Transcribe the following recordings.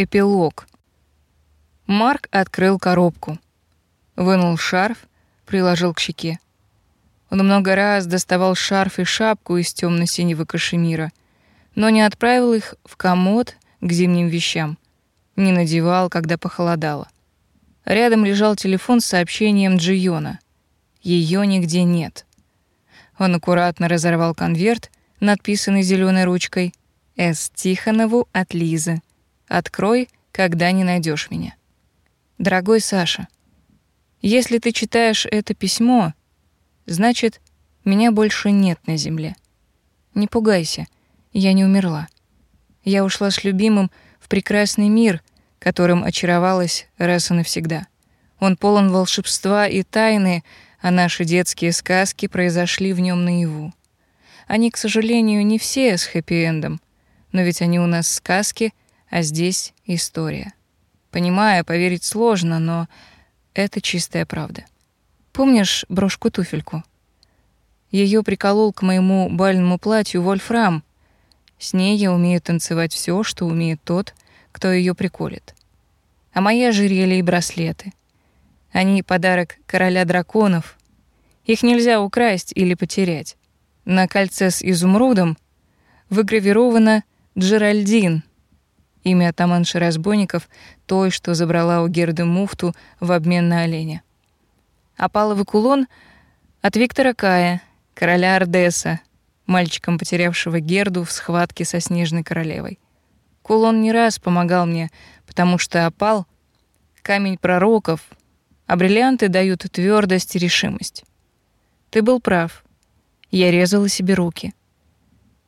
Эпилог. Марк открыл коробку, вынул шарф, приложил к щеке. Он много раз доставал шарф и шапку из темно-синего кашемира, но не отправил их в комод к зимним вещам, не надевал, когда похолодало. Рядом лежал телефон с сообщением Джиона. Ее нигде нет. Он аккуратно разорвал конверт, надписанный зеленой ручкой «С. Тихонову от Лизы». Открой, когда не найдешь меня. Дорогой Саша, если ты читаешь это письмо, значит, меня больше нет на земле. Не пугайся, я не умерла. Я ушла с любимым в прекрасный мир, которым очаровалась раз и навсегда. Он полон волшебства и тайны, а наши детские сказки произошли в нем наяву. Они, к сожалению, не все с хэппи-эндом, но ведь они у нас сказки — а здесь история. Понимаю, поверить сложно, но это чистая правда. Помнишь брошку-туфельку? Ее приколол к моему бальному платью Вольфрам. С ней я умею танцевать все, что умеет тот, кто ее приколет. А мои ожерелья и браслеты. Они подарок короля драконов. Их нельзя украсть или потерять. На кольце с изумрудом выгравировано Джеральдин, имя атаманши разбойников, той, что забрала у Герды муфту в обмен на оленя. Опаловый кулон от Виктора Кая, короля Ардеса, мальчиком, потерявшего Герду в схватке со снежной королевой. Кулон не раз помогал мне, потому что опал — камень пророков, а бриллианты дают твердость и решимость. Ты был прав. Я резала себе руки.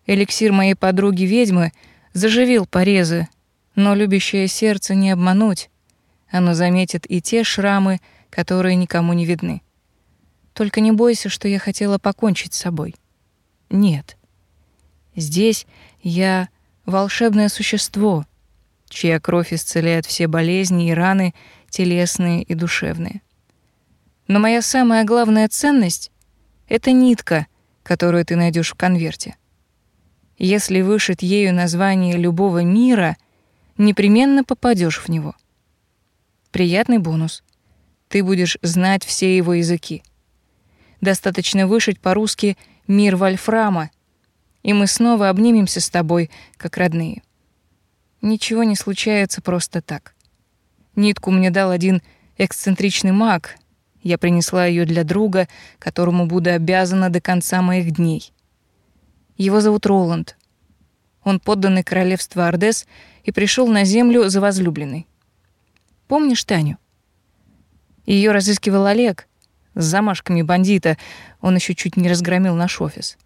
Эликсир моей подруги-ведьмы заживил порезы, но любящее сердце не обмануть. Оно заметит и те шрамы, которые никому не видны. Только не бойся, что я хотела покончить с собой. Нет. Здесь я волшебное существо, чья кровь исцеляет все болезни и раны, телесные и душевные. Но моя самая главная ценность — это нитка, которую ты найдешь в конверте. Если вышить ею название любого мира — непременно попадешь в него. Приятный бонус. Ты будешь знать все его языки. Достаточно вышить по-русски «Мир Вольфрама», и мы снова обнимемся с тобой, как родные. Ничего не случается просто так. Нитку мне дал один эксцентричный маг. Я принесла ее для друга, которому буду обязана до конца моих дней. Его зовут Роланд. Он подданный королевства Ордес и пришел на землю за возлюбленной. Помнишь Таню? Ее разыскивал Олег с замашками бандита. Он еще чуть не разгромил наш офис.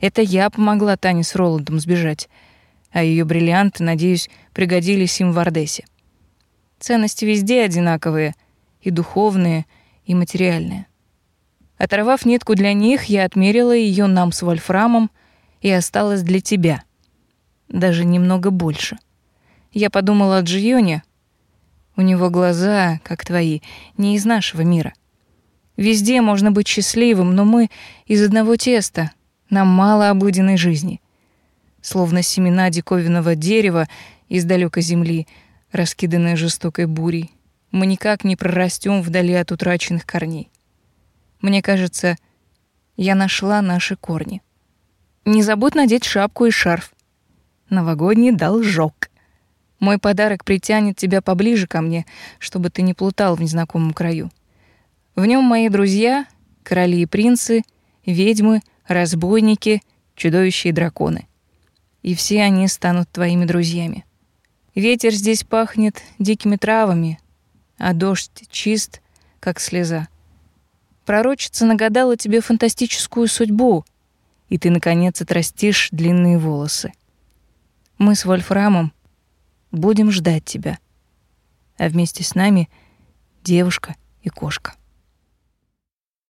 Это я помогла Тане с Роландом сбежать, а ее бриллианты, надеюсь, пригодились им в Ордесе. Ценности везде одинаковые, и духовные, и материальные. Оторвав нитку для них, я отмерила ее нам с Вольфрамом и осталась для тебя. Даже немного больше. Я подумала о Джионе. У него глаза, как твои, не из нашего мира. Везде можно быть счастливым, но мы из одного теста. Нам мало обыденной жизни. Словно семена диковинного дерева из далекой земли, раскиданные жестокой бурей. Мы никак не прорастем вдали от утраченных корней. Мне кажется, я нашла наши корни. Не забудь надеть шапку и шарф. Новогодний должок. Мой подарок притянет тебя поближе ко мне, чтобы ты не плутал в незнакомом краю. В нем мои друзья, короли и принцы, ведьмы, разбойники, чудовища и драконы. И все они станут твоими друзьями. Ветер здесь пахнет дикими травами, а дождь чист, как слеза. Пророчица нагадала тебе фантастическую судьбу, и ты, наконец, отрастишь длинные волосы. Мы с Вольфрамом Будем ждать тебя. А вместе с нами девушка и кошка.